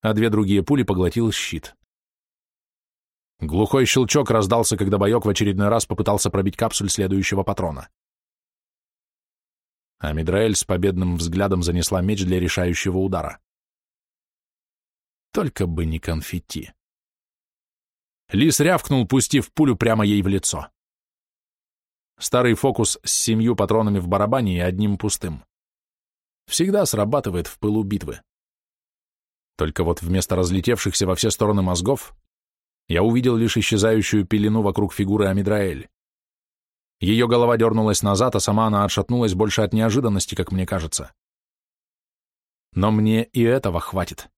а две другие пули поглотил щит. Глухой щелчок раздался, когда боек в очередной раз попытался пробить капсуль следующего патрона. А Мидраэль с победным взглядом занесла меч для решающего удара. Только бы не конфетти. Лис рявкнул, пустив пулю прямо ей в лицо. Старый фокус с семью патронами в барабане и одним пустым. Всегда срабатывает в пылу битвы. Только вот вместо разлетевшихся во все стороны мозгов я увидел лишь исчезающую пелену вокруг фигуры Амидраэль. Ее голова дернулась назад, а сама она отшатнулась больше от неожиданности, как мне кажется. Но мне и этого хватит.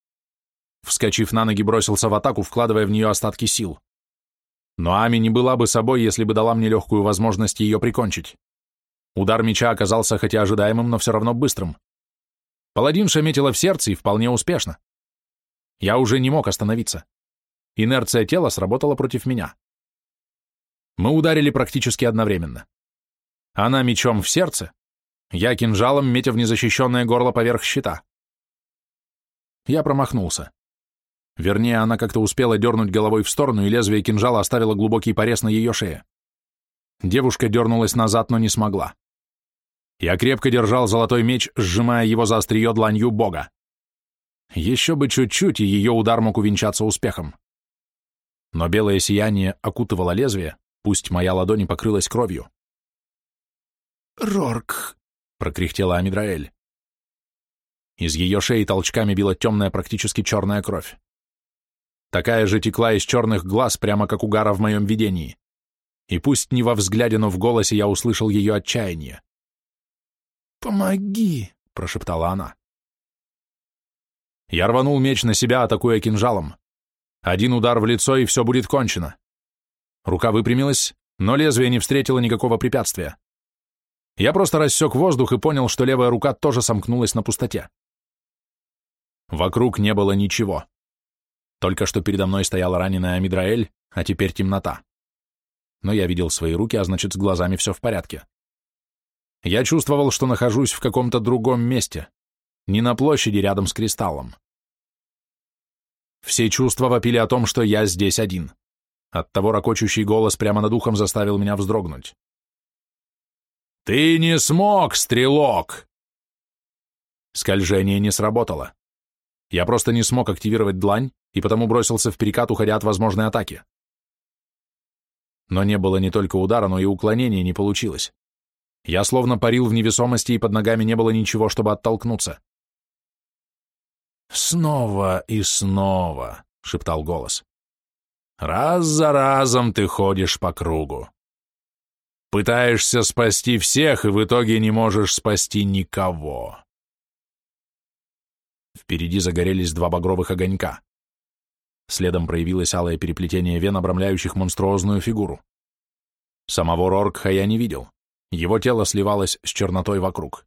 Вскочив на ноги, бросился в атаку, вкладывая в нее остатки сил. Но Ами не была бы собой, если бы дала мне легкую возможность ее прикончить. Удар меча оказался хотя ожидаемым, но все равно быстрым. Паладинша метила в сердце и вполне успешно. Я уже не мог остановиться. Инерция тела сработала против меня. Мы ударили практически одновременно. Она мечом в сердце, я кинжалом, метя в незащищенное горло поверх щита. Я промахнулся. Вернее, она как-то успела дернуть головой в сторону, и лезвие кинжала оставило глубокий порез на ее шее. Девушка дернулась назад, но не смогла. Я крепко держал золотой меч, сжимая его за острие дланью бога. Еще бы чуть-чуть, и ее удар мог увенчаться успехом. Но белое сияние окутывало лезвие, пусть моя ладонь покрылась кровью. «Рорк!» — прокряхтела Амидраэль. Из ее шеи толчками била темная, практически черная кровь. Такая же текла из черных глаз, прямо как у Гара в моем видении. И пусть не во взгляде, но в голосе я услышал ее отчаяние. «Помоги!» — прошептала она. Я рванул меч на себя, атакуя кинжалом. Один удар в лицо, и все будет кончено. Рука выпрямилась, но лезвие не встретило никакого препятствия. Я просто рассек воздух и понял, что левая рука тоже сомкнулась на пустоте. Вокруг не было ничего. Только что передо мной стояла раненая Амидраэль, а теперь темнота. Но я видел свои руки, а значит, с глазами все в порядке. Я чувствовал, что нахожусь в каком-то другом месте, не на площади рядом с кристаллом. Все чувства вопили о том, что я здесь один. Оттого ракочущий голос прямо над ухом заставил меня вздрогнуть. «Ты не смог, стрелок!» Скольжение не сработало. Я просто не смог активировать длань, и потому бросился в перекат, уходя от возможной атаки. Но не было не только удара, но и уклонения не получилось. Я словно парил в невесомости, и под ногами не было ничего, чтобы оттолкнуться. «Снова и снова», — шептал голос. «Раз за разом ты ходишь по кругу. Пытаешься спасти всех, и в итоге не можешь спасти никого». Впереди загорелись два багровых огонька. Следом проявилось алое переплетение вен, обрамляющих монструозную фигуру. Самого Роркха я не видел. Его тело сливалось с чернотой вокруг.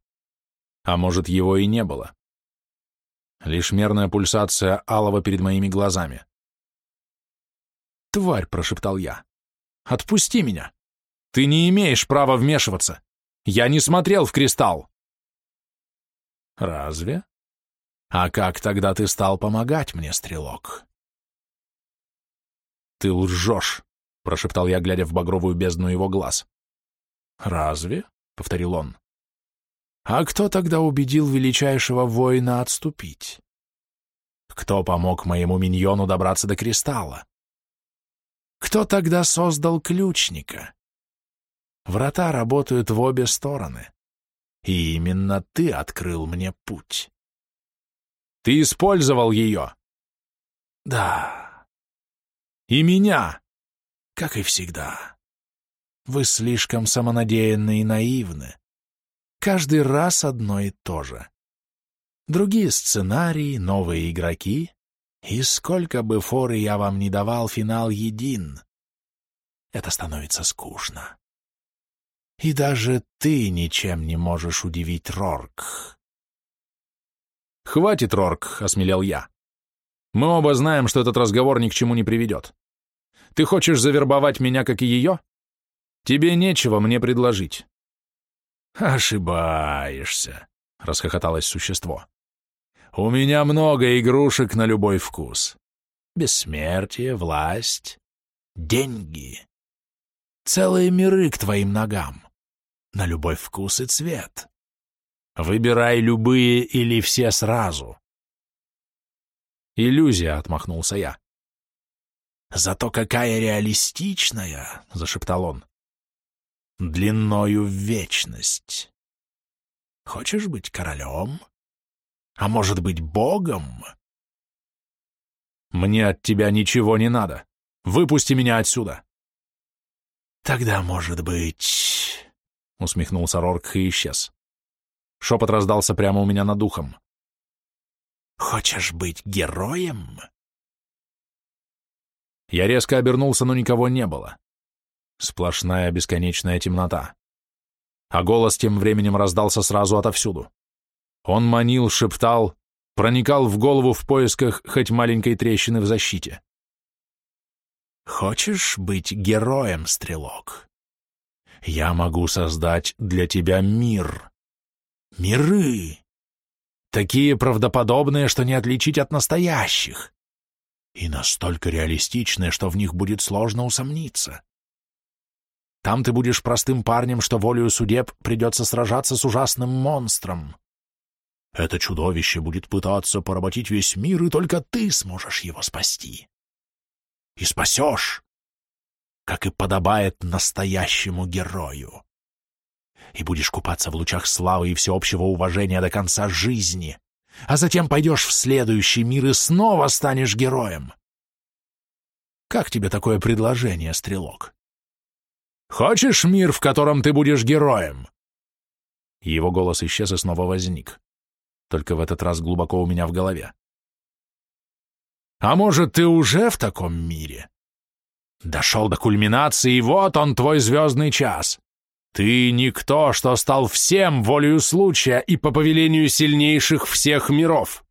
А может, его и не было. Лишь мерная пульсация алого перед моими глазами. «Тварь!» — прошептал я. «Отпусти меня! Ты не имеешь права вмешиваться! Я не смотрел в кристалл!» «Разве? А как тогда ты стал помогать мне, стрелок?» «Ты лжешь!» — прошептал я, глядя в багровую бездну его глаз. «Разве?» — повторил он. А кто тогда убедил величайшего воина отступить? Кто помог моему миньону добраться до кристалла? Кто тогда создал ключника? Врата работают в обе стороны. И именно ты открыл мне путь. Ты использовал ее? Да. И меня, как и всегда. Вы слишком самонадеянны и наивны. Каждый раз одно и то же. Другие сценарии, новые игроки, и сколько бы форы я вам не давал, финал един. Это становится скучно. И даже ты ничем не можешь удивить Рорк. «Хватит, Рорк», — осмелел я. «Мы оба знаем, что этот разговор ни к чему не приведет. Ты хочешь завербовать меня, как и ее? Тебе нечего мне предложить». «Ошибаешься», — расхохоталось существо. «У меня много игрушек на любой вкус. Бессмертие, власть, деньги. Целые миры к твоим ногам. На любой вкус и цвет. Выбирай любые или все сразу». «Иллюзия», — отмахнулся я. «Зато какая реалистичная!» — зашептал он длиною в вечность. Хочешь быть королем? А может быть, богом? Мне от тебя ничего не надо. Выпусти меня отсюда. Тогда, может быть... Усмехнулся Рорк и исчез. Шепот раздался прямо у меня над ухом. Хочешь быть героем? Я резко обернулся, но никого не было. Сплошная бесконечная темнота. А голос тем временем раздался сразу отовсюду. Он манил, шептал, проникал в голову в поисках хоть маленькой трещины в защите. «Хочешь быть героем, стрелок? Я могу создать для тебя мир. Миры. Такие правдоподобные, что не отличить от настоящих. И настолько реалистичные, что в них будет сложно усомниться. Там ты будешь простым парнем, что волею судеб придется сражаться с ужасным монстром. Это чудовище будет пытаться поработить весь мир, и только ты сможешь его спасти. И спасешь, как и подобает настоящему герою. И будешь купаться в лучах славы и всеобщего уважения до конца жизни, а затем пойдешь в следующий мир и снова станешь героем. Как тебе такое предложение, стрелок? Хочешь мир, в котором ты будешь героем?» Его голос исчез и снова возник. Только в этот раз глубоко у меня в голове. «А может, ты уже в таком мире? Дошел до кульминации, и вот он, твой звездный час. Ты никто, что стал всем волею случая и по повелению сильнейших всех миров.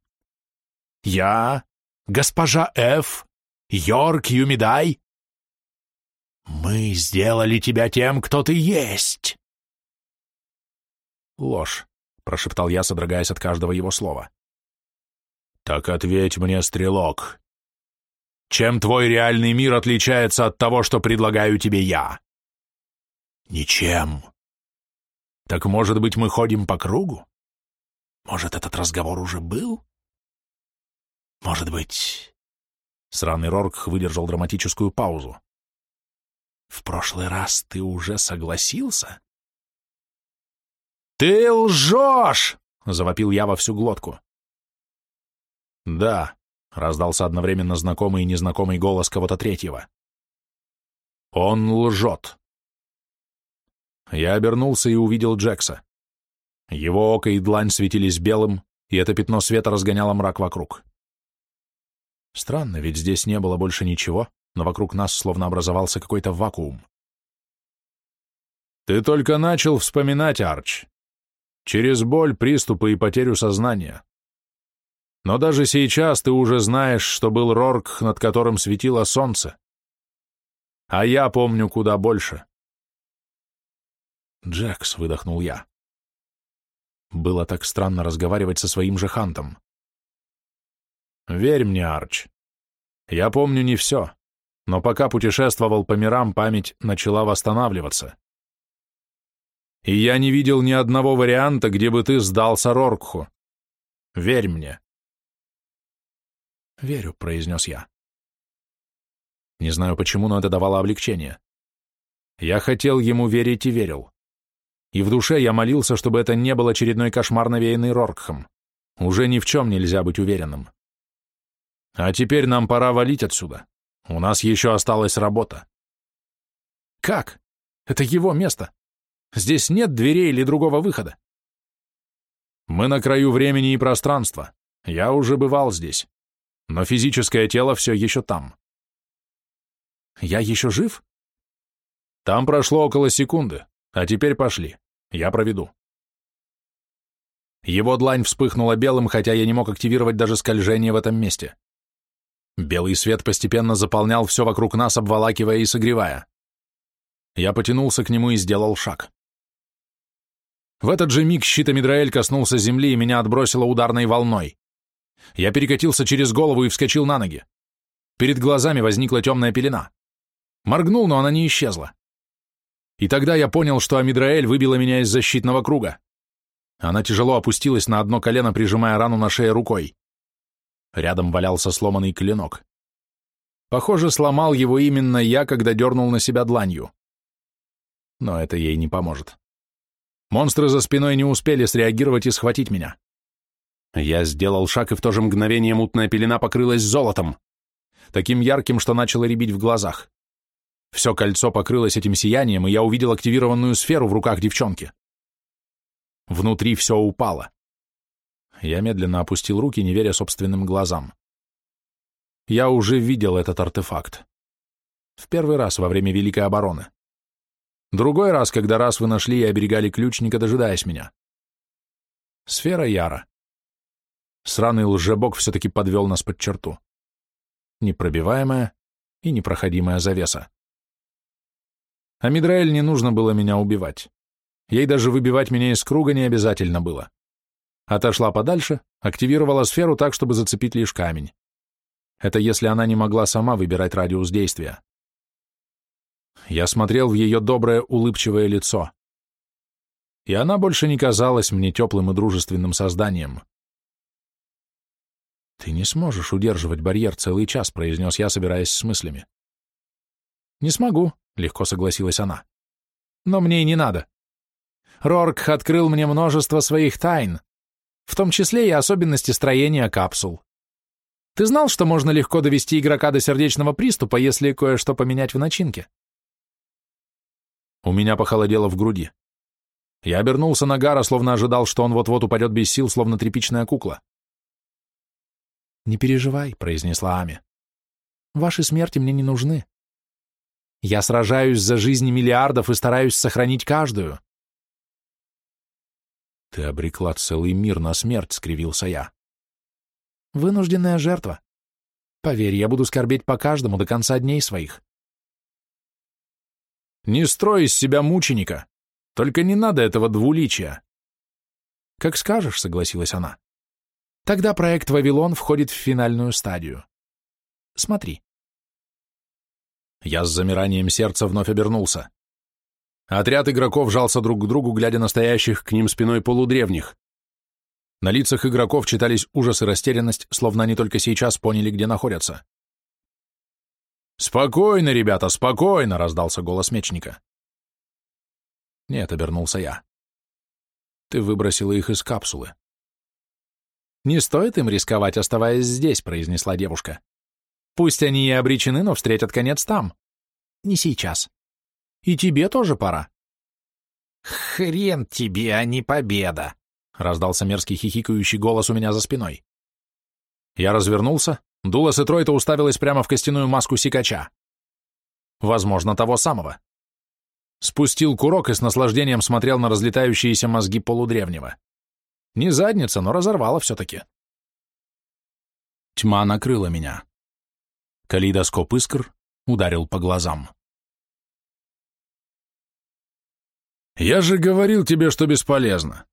Я, госпожа Ф, Йорк Юмидай, мы сделали тебя тем, кто ты есть. Ложь, прошептал я, содрогаясь от каждого его слова. Так ответь мне, стрелок. Чем твой реальный мир отличается от того, что предлагаю тебе я? Ничем. Так, может быть, мы ходим по кругу? Может, этот разговор уже был? Может быть... Сраный Рорк выдержал драматическую паузу. В прошлый раз ты уже согласился? Ты лжешь! Завопил я во всю глотку. Да, раздался одновременно знакомый и незнакомый голос кого-то третьего. Он лжет. Я обернулся и увидел Джекса. Его око и длань светились белым, и это пятно света разгоняло мрак вокруг. Странно, ведь здесь не было больше ничего, но вокруг нас словно образовался какой-то вакуум. «Ты только начал вспоминать, Арч. Через боль, приступы и потерю сознания. Но даже сейчас ты уже знаешь, что был Рорк, над которым светило солнце. А я помню куда больше». «Джекс», — выдохнул я. Было так странно разговаривать со своим же Хантом. «Верь мне, Арч. Я помню не все но пока путешествовал по мирам, память начала восстанавливаться. И я не видел ни одного варианта, где бы ты сдался Роркху. Верь мне. «Верю», — произнес я. Не знаю почему, но это давало облегчение. Я хотел ему верить и верил. И в душе я молился, чтобы это не был очередной кошмар, навеянный Роркхом. Уже ни в чем нельзя быть уверенным. А теперь нам пора валить отсюда. У нас еще осталась работа. Как? Это его место. Здесь нет дверей или другого выхода. Мы на краю времени и пространства. Я уже бывал здесь. Но физическое тело все еще там. Я еще жив? Там прошло около секунды, а теперь пошли. Я проведу. Его длань вспыхнула белым, хотя я не мог активировать даже скольжение в этом месте. Белый свет постепенно заполнял все вокруг нас, обволакивая и согревая. Я потянулся к нему и сделал шаг. В этот же миг щит Амидраэль коснулся земли и меня отбросило ударной волной. Я перекатился через голову и вскочил на ноги. Перед глазами возникла темная пелена. Моргнул, но она не исчезла. И тогда я понял, что Амидраэль выбила меня из защитного круга. Она тяжело опустилась на одно колено, прижимая рану на шее рукой. Рядом валялся сломанный клинок. Похоже, сломал его именно я, когда дернул на себя дланью. Но это ей не поможет. Монстры за спиной не успели среагировать и схватить меня. Я сделал шаг, и в то же мгновение мутная пелена покрылась золотом, таким ярким, что начало рябить в глазах. Все кольцо покрылось этим сиянием, и я увидел активированную сферу в руках девчонки. Внутри все упало. Я медленно опустил руки, не веря собственным глазам. Я уже видел этот артефакт. В первый раз во время Великой обороны. Другой раз, когда раз вы нашли и оберегали ключника, дожидаясь меня. Сфера Яра. Сраный лжебок все-таки подвел нас под черту. Непробиваемая и непроходимая завеса. А Мидраэль не нужно было меня убивать. Ей даже выбивать меня из круга не обязательно было. Отошла подальше, активировала сферу так, чтобы зацепить лишь камень. Это если она не могла сама выбирать радиус действия. Я смотрел в ее доброе, улыбчивое лицо. И она больше не казалась мне теплым и дружественным созданием. «Ты не сможешь удерживать барьер целый час», — произнес я, собираясь с мыслями. «Не смогу», — легко согласилась она. «Но мне и не надо. Рорк открыл мне множество своих тайн, в том числе и особенности строения капсул. Ты знал, что можно легко довести игрока до сердечного приступа, если кое-что поменять в начинке?» У меня похолодело в груди. Я обернулся на Гара, словно ожидал, что он вот-вот упадет без сил, словно тряпичная кукла. «Не переживай», — произнесла Ами. «Ваши смерти мне не нужны. Я сражаюсь за жизни миллиардов и стараюсь сохранить каждую. Ты обрекла целый мир на смерть, скривился я. Вынужденная жертва. Поверь, я буду скорбеть по каждому до конца дней своих. Не строй из себя мученика. Только не надо этого двуличия. Как скажешь, согласилась она. Тогда проект «Вавилон» входит в финальную стадию. Смотри. Я с замиранием сердца вновь обернулся. Отряд игроков жался друг к другу, глядя на стоящих к ним спиной полудревних. На лицах игроков читались ужас и растерянность, словно они только сейчас поняли, где находятся. «Спокойно, ребята, спокойно!» — раздался голос мечника. «Нет», — обернулся я. «Ты выбросила их из капсулы». «Не стоит им рисковать, оставаясь здесь», — произнесла девушка. Пусть они и обречены, но встретят конец там. Не сейчас. И тебе тоже пора. Хрен тебе, а не победа, раздался мерзкий хихикающий голос у меня за спиной. Я развернулся, Дулас и Тройта уставилась прямо в костяную маску сикача. Возможно, того самого. Спустил курок и с наслаждением смотрел на разлетающиеся мозги полудревнего. Не задница, но разорвала все-таки. Тьма накрыла меня. Калейдоскоп искр ударил по глазам. «Я же говорил тебе, что бесполезно».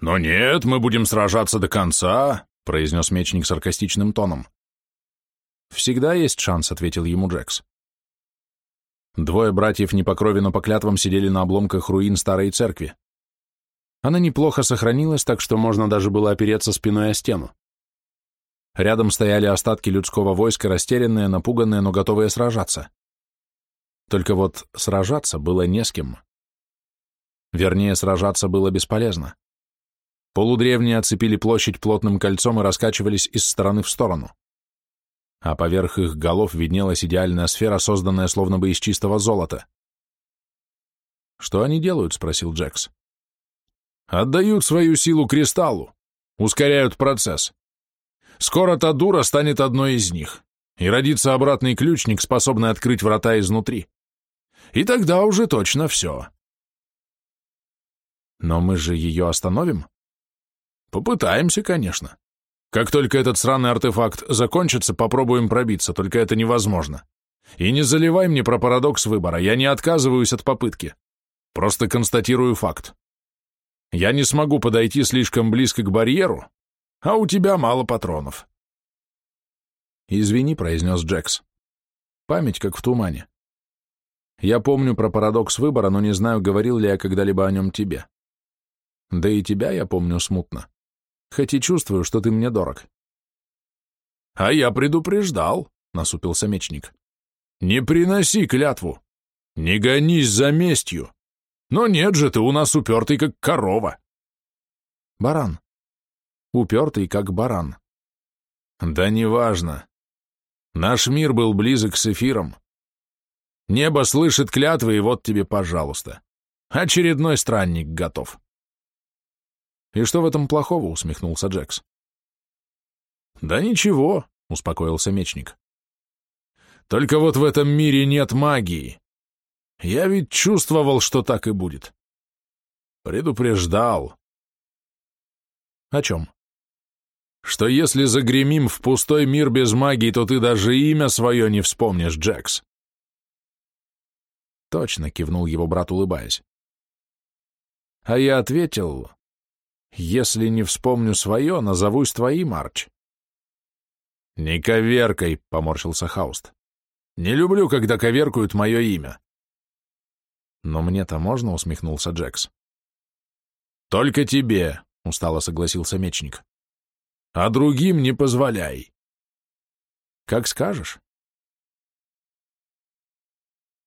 «Но нет, мы будем сражаться до конца», — произнес мечник саркастичным тоном. «Всегда есть шанс», — ответил ему Джекс. Двое братьев не по крови, но по клятвам сидели на обломках руин старой церкви. Она неплохо сохранилась, так что можно даже было опереться спиной о стену. Рядом стояли остатки людского войска, растерянные, напуганные, но готовые сражаться. Только вот сражаться было не с кем. Вернее, сражаться было бесполезно. Полудревние оцепили площадь плотным кольцом и раскачивались из стороны в сторону. А поверх их голов виднелась идеальная сфера, созданная словно бы из чистого золота. «Что они делают?» — спросил Джекс. «Отдают свою силу кристаллу, ускоряют процесс. Скоро та дура станет одной из них, и родится обратный ключник, способный открыть врата изнутри. И тогда уже точно все». «Но мы же ее остановим?» «Попытаемся, конечно. Как только этот сраный артефакт закончится, попробуем пробиться, только это невозможно. И не заливай мне про парадокс выбора, я не отказываюсь от попытки. Просто констатирую факт. Я не смогу подойти слишком близко к барьеру, а у тебя мало патронов. «Извини», — произнес Джекс. «Память как в тумане. Я помню про парадокс выбора, но не знаю, говорил ли я когда-либо о нем тебе. Да и тебя я помню смутно хоть и чувствую, что ты мне дорог. — А я предупреждал, — насупился мечник. — Не приноси клятву, не гонись за местью. Но нет же, ты у нас упертый, как корова. — Баран. Упертый, как баран. — Да неважно. Наш мир был близок с эфиром. Небо слышит клятвы, и вот тебе, пожалуйста. Очередной странник готов. «И что в этом плохого?» — усмехнулся Джекс. «Да ничего», — успокоился мечник. «Только вот в этом мире нет магии. Я ведь чувствовал, что так и будет. Предупреждал». «О чем?» «Что если загремим в пустой мир без магии, то ты даже имя свое не вспомнишь, Джекс». «Точно», — кивнул его брат, улыбаясь. А я ответил, если не вспомню свое, назовусь твоим, Арч. «Не коверкой», — поморщился Хауст. «Не люблю, когда коверкуют мое имя». «Но мне-то можно?» — усмехнулся Джекс. «Только тебе», — устало согласился мечник. «А другим не позволяй». «Как скажешь»,